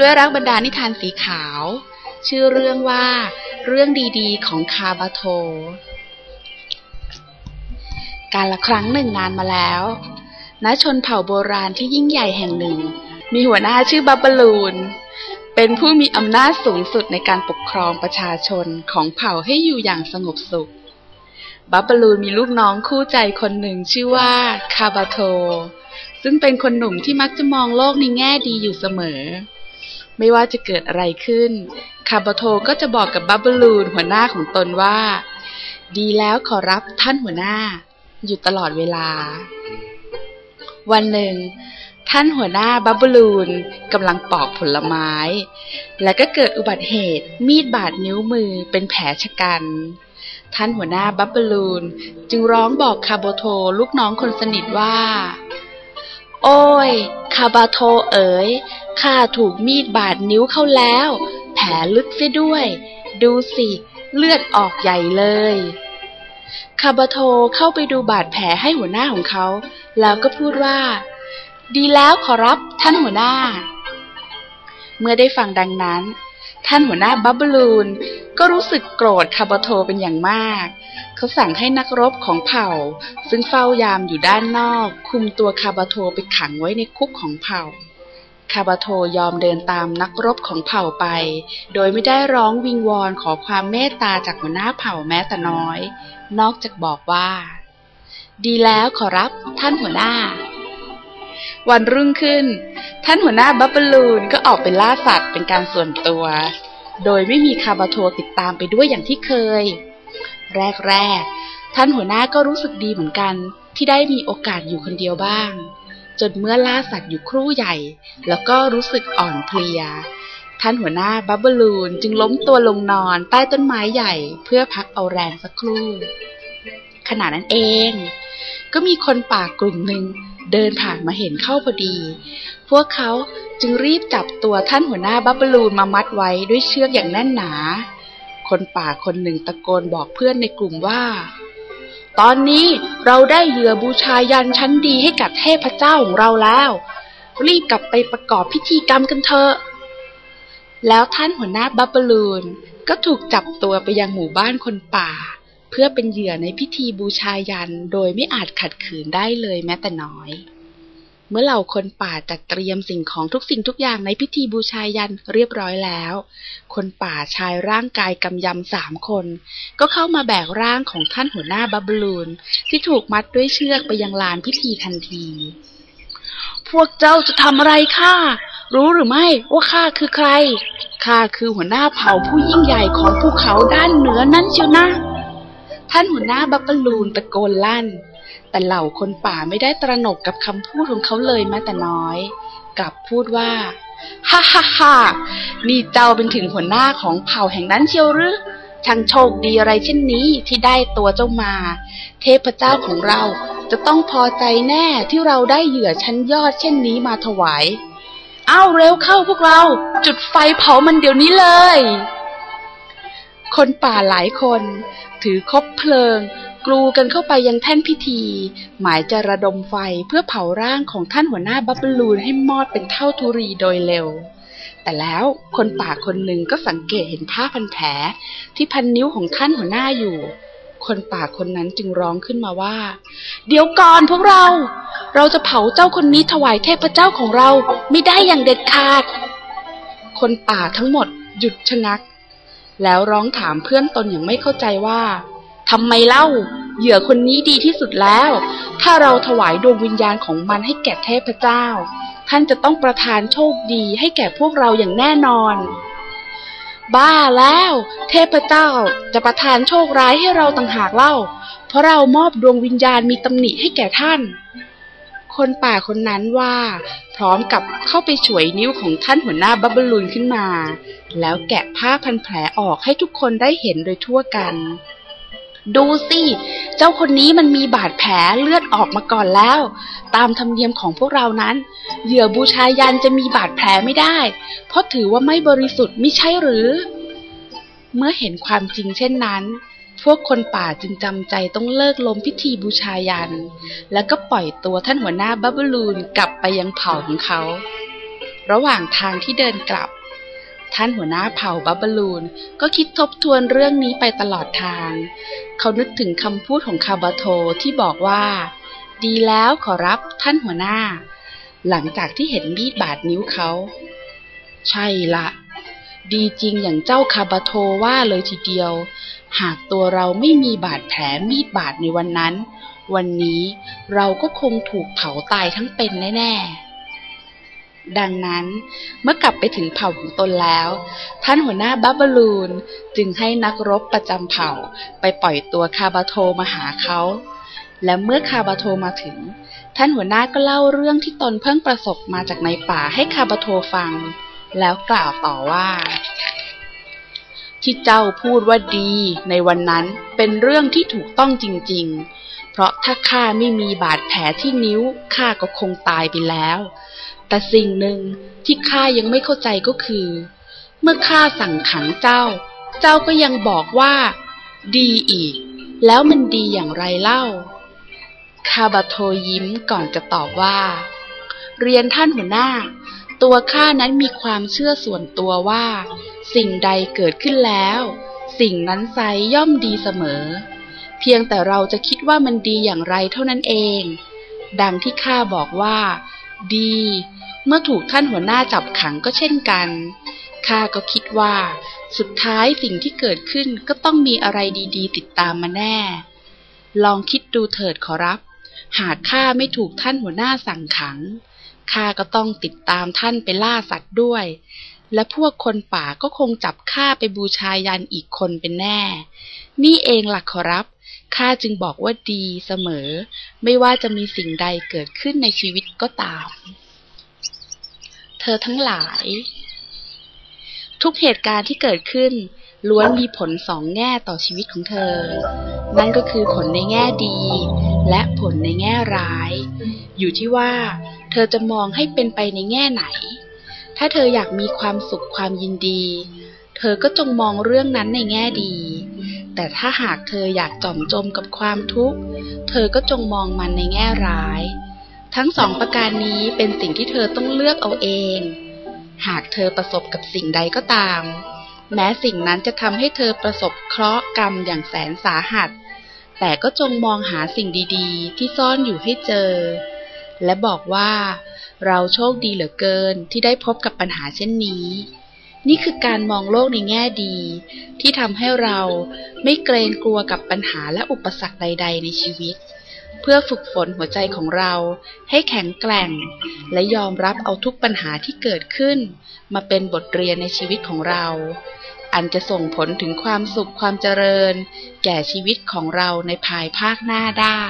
ด้วยรักบรรดานิทานสีขาว ชื่อเรื่องว่า เรื่องดีๆ ของคาบาโท การละครั้งหนึ่งนานมาแล้วณชนเผ่าโบราณที่ยิ่งใหญ่แห่งหนึ่ง มีหัวหน้าชื่อบับบลูน เป็นผู้มีอำนาจสูงสุดในการปกครองประชาชนของเผ่าให้อยู่อย่างสงบสุข บับบลูนมีลูกน้องคู่ใจคนหนึ่งชื่อว่าคาบาโท ซึ่งเป็นคนหนุ่มที่มักจะมองโลกในแง่ดีอยู่เสมอ ไม่ว่าจะเกิดอะไรขึ้น คาบาโทก็จะบอกกับบับเบลูนหัวหน้าของตนว่า ดีแล้วขอรับท่านหัวหน้า อยู่ตลอดเวลา วันหนึ่ง ท่านหัวหน้าบับเบลูนกำลังปอกผลไม้ และก็เกิดอุบัติเหตุมีดบาดนิ้วมือเป็นแผลชะกันท่านหัวหน้าบับเบลูนจึงร้องบอกคาโบโทลูกน้องคนสนิทว่า โอ้ย คาบาโทเอ๋ย ข้าถูกมีดบาดนิ้วเข้าแล้ว แผลลึกเสียด้วย ดูสิ เลือดออกใหญ่เลยคาบาโทเข้าไปดูบาดแผลให้หัวหน้าของเขา แล้วก็พูดว่า ดีแล้วขอรับท่านหัวหน้า เมื่อได้ฟังดังนั้น ท่านหัวหน้าบับเบลูนก็รู้สึกโกรธคาบาโทเป็นอย่างมาก เขาสั่งให้นักรบของเผ่า ซึ่งเฝ้ายามอยู่ด้านนอก คุมตัวคาบาโทไปขังไว้ในคุกของเผ่า คาบาโทยอมเดินตามนักรบของเผ่าไป โดยไม่ได้ร้องวิงวอนขอความเมตตาจากหัวหน้าเผ่าแม้แต่น้อย นอกจากบอกว่า ดีแล้วขอรับท่านหัวหน้า วันรุ่งขึ้น ท่านหัวหน้าบับเบลูนก็ออกไปล่าสัตว์เป็นการส่วนตัว โดยไม่มีคาบาโทติดตามไปด้วยอย่างที่เคย แรกๆท่านหัวหน้าก็รู้สึกดีเหมือนกันที่ได้มีโอกาสอยู่คนเดียวบ้าง จนเมื่อล่าสัตว์อยู่ครู่ใหญ่ แล้วก็รู้สึกอ่อนเพลีย ท่านหัวหน้าบับเบลูนจึงล้มตัวลงนอนใต้ต้นไม้ใหญ่เพื่อพักเอาแรงสักครู่ ขณะนั้นเอง ก็มีคนป่ากลุ่มหนึ่งเดินผ่านมาเห็นเข้าพอดี พวกเขาจึงรีบจับตัวท่านหัวหน้าบับเบลูนมามัดไว้ด้วยเชือกอย่างแน่นหนา คนป่าคนหนึ่งตะโกนบอกเพื่อนในกลุ่มว่า ตอนนี้เราได้เหยื่อบูชายันชั้นดีให้กับเทพเจ้าของเราแล้ว รีบกลับไปประกอบพิธีกรรมกันเถอะ แล้วท่านหัวหน้าบับเบลูนก็ถูกจับตัวไปยังหมู่บ้านคนป่า เพื่อเป็นเหยื่อในพิธีบูชายันโดยไม่อาจขัดขืนได้เลยแม้แต่น้อย เมื่อเหล่าคนป่าจัดเตรียมสิ่งของทุกสิ่งทุกอย่างในพิธีบูชายันเรียบร้อยแล้ว คนป่าชายร่างกายกำยำสามคน ก็เข้ามาแบกร่างของท่านหัวหน้าบับบลูน ที่ถูกมัดด้วยเชือกไปยังลานพิธีทันที พวกเจ้าจะทำอะไรข้ารู้หรือไม่ว่าข้าคือใครข้าคือหัวหน้าเผ่าผู้ยิ่งใหญ่ของภูเขาด้านเหนือนั่นเชียวนะ ท่านหัวหน้าบับบลูนตะโกนลั่น แต่เหล่าคนป่าไม่ได้ตระหนกกับคำพูดของเขาเลยแม้แต่น้อย กลับพูดว่าฮ่าฮ่าฮ่านี่เจ้าเป็นถึงหัวหน้าของเผ่าแห่งนั้นเชียวหรือช่างโชคดีอะไรเช่นนี้ที่ได้ตัวเจ้ามา เทพเจ้าของเราจะต้องพอใจแน่ที่เราได้เหยื่อชั้นยอดเช่นนี้มาถวายเอาเร็วเข้าพวกเรา จุดไฟเผามันเดี๋ยวนี้เลย คนป่าหลายคน ถือคบเพลิง กรูกันเข้าไปยังแท่นพิธี หมายจะระดมไฟเพื่อเผาร่างของท่านหัวหน้าบับบลูนให้มอดเป็นเท่าทุรีโดยเร็ว แต่แล้วคนป่าคนหนึ่งก็สังเกตเห็นผ้าพันแผลที่พันนิ้วของท่านหัวหน้าอยู่ คนป่าคนนั้นจึงร้องขึ้นมาว่า เดี๋ยวก่อนพวกเรา เราจะเผาเจ้าคนนี้ถวายเทพเจ้าของเราไม่ได้อย่างเด็ดขาด คนป่าทั้งหมดหยุดชะงัก แล้วร้องถามเพื่อนตนอย่างไม่เข้าใจว่า ทำไมเล่า เหยื่อคนนี้ดีที่สุดแล้ว ถ้าเราถวายดวงวิญญาณของมันให้แก่เทพเจ้า ท่านจะต้องประทานโชคดีให้แก่พวกเราอย่างแน่นอน บ้าแล้ว เทพเจ้าจะประทานโชคร้ายให้เราต่างหากเล่า เพราะเรามอบดวงวิญญาณมีตำหนิให้แก่ท่าน คนป่าคนนั้นว่า พร้อมกับเข้าไปฉวยนิ้วของท่านหัวหน้าบับเบิลูนขึ้นมา แล้วแกะผ้าพันแผลออกให้ทุกคนได้เห็นโดยทั่วกัน ดูสิ เจ้าคนนี้มันมีบาดแผลเลือดออกมาก่อนแล้ว ตามธรรมเนียมของพวกเรานั้น เหยื่อบูชายันจะมีบาดแผลไม่ได้ เพราะถือว่าไม่บริสุทธิ์ไม่ใช่หรือ เมื่อเห็นความจริงเช่นนั้น พวกคนป่าจึงจำใจต้องเลิกลมพิธีบูชายัน แล้วก็ปล่อยตัวท่านหัวหน้าบับเบิลูนกลับไปยังเผ่าของเขา ระหว่างทางที่เดินกลับ ท่านหัวหน้าเผ่าบับเบลูน ก็คิดทบทวนเรื่องนี้ไปตลอดทาง เขานึกถึงคำพูดของคาบาโทที่บอกว่า ดีแล้วขอรับท่านหัวหน้า หลังจากที่เห็นมีดบาดนิ้วเขา ใช่ละดีจริงอย่างเจ้าคาบาโทว่าเลยทีเดียว หากตัวเราไม่มีบาดแผลมีดบาดในวันนั้น วันนี้เราก็คงถูกเผาตายทั้งเป็นแน่ๆ ดังนั้นเมื่อกลับไปถึงเผ่าของตนแล้ว ท่านหัวหน้าบับบลูนจึงให้นักรบประจำเผ่าไปปล่อยตัวคาบาโทมาหาเขา และเมื่อคาบาโทมาถึง ท่านหัวหน้าก็เล่าเรื่องที่ตนเพิ่งประสบมาจากในป่าให้คาบาโทฟัง แล้วกล่าวต่อว่า ที่เจ้าพูดว่าดีในวันนั้นเป็นเรื่องที่ถูกต้องจริง ๆ เพราะถ้าข้าไม่มีบาดแผลที่นิ้วข้าก็คงตายไปแล้ว แต่สิ่งหนึ่งที่ข้ายังไม่เข้าใจก็คือ เมื่อข้าสั่งขังเจ้า เจ้าก็ยังบอกว่า ดีอีก แล้วมันดีอย่างไรเล่า คาบาโทยิ้มก่อนจะตอบว่า เรียนท่านหัวหน้า ตัวข้านั้นมีความเชื่อส่วนตัวว่า สิ่งใดเกิดขึ้นแล้ว สิ่งนั้นไซย่อมดีเสมอ เพียงแต่เราจะคิดว่ามันดีอย่างไรเท่านั้นเอง ดังที่ข้าบอกว่า ดี เมื่อถูกท่านหัวหน้าจับขังก็เช่นกัน ข้าก็คิดว่า สุดท้ายสิ่งที่เกิดขึ้นก็ต้องมีอะไรดีๆ ติดตามมาแน่ ลองคิดดูเถิดขอรับ หากข้าไม่ถูกท่านหัวหน้าสั่งขัง ข้าก็ต้องติดตามท่านไปล่าสัตว์ด้วย และพวกคนป่าก็คงจับข้าไปบูชายันอีกคนเป็นแน่ นี่เองหลักขอรับ ข้าจึงบอกว่าดีเสมอ ไม่ว่าจะมีสิ่งใดเกิดขึ้นในชีวิตก็ตาม เธอทั้งหลาย ทุกเหตุการณ์ที่เกิดขึ้น ล้วนมีผลสองแง่ต่อชีวิตของเธอ นั่นก็คือผลในแง่ดี และผลในแง่ร้าย อยู่ที่ว่า เธอจะมองให้เป็นไปในแง่ไหน ถ้าเธออยากมีความสุขความยินดี เธอก็จงมองเรื่องนั้นในแง่ดี แต่ถ้าหากเธออยากจอมจมกับความทุกข์ เธอก็จงมองมันในแง่ร้าย ทั้งสองประการนี้เป็นสิ่งที่เธอต้องเลือกเอาเอง หากเธอประสบกับสิ่งใดก็ตาม แม้สิ่งนั้นจะทำให้เธอประสบเคราะห์กรรมอย่างแสนสาหัส แต่ก็จงมองหาสิ่งดีๆ ที่ซ่อนอยู่ให้เจอ และบอกว่า เราโชคดีเหลือเกินที่ได้พบกับปัญหาเช่นนี้ นี่คือการมองโลกในแง่ดี ที่ทำให้เราไม่เกรงกลัวกับปัญหาและอุปสรรคใด ๆ ในชีวิต เพื่อฝึกฝนหัวใจของเราให้แข็งแกร่ง และยอมรับเอาทุกปัญหาที่เกิดขึ้น มาเป็นบทเรียนในชีวิตของเรา อันจะส่งผลถึงความสุขความเจริญ แก่ชีวิตของเราในภายภาคหน้าได้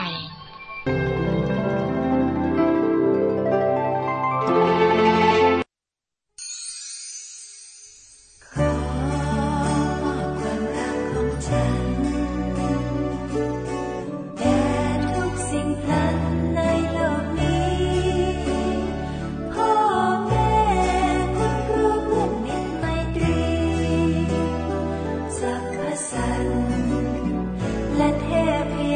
แ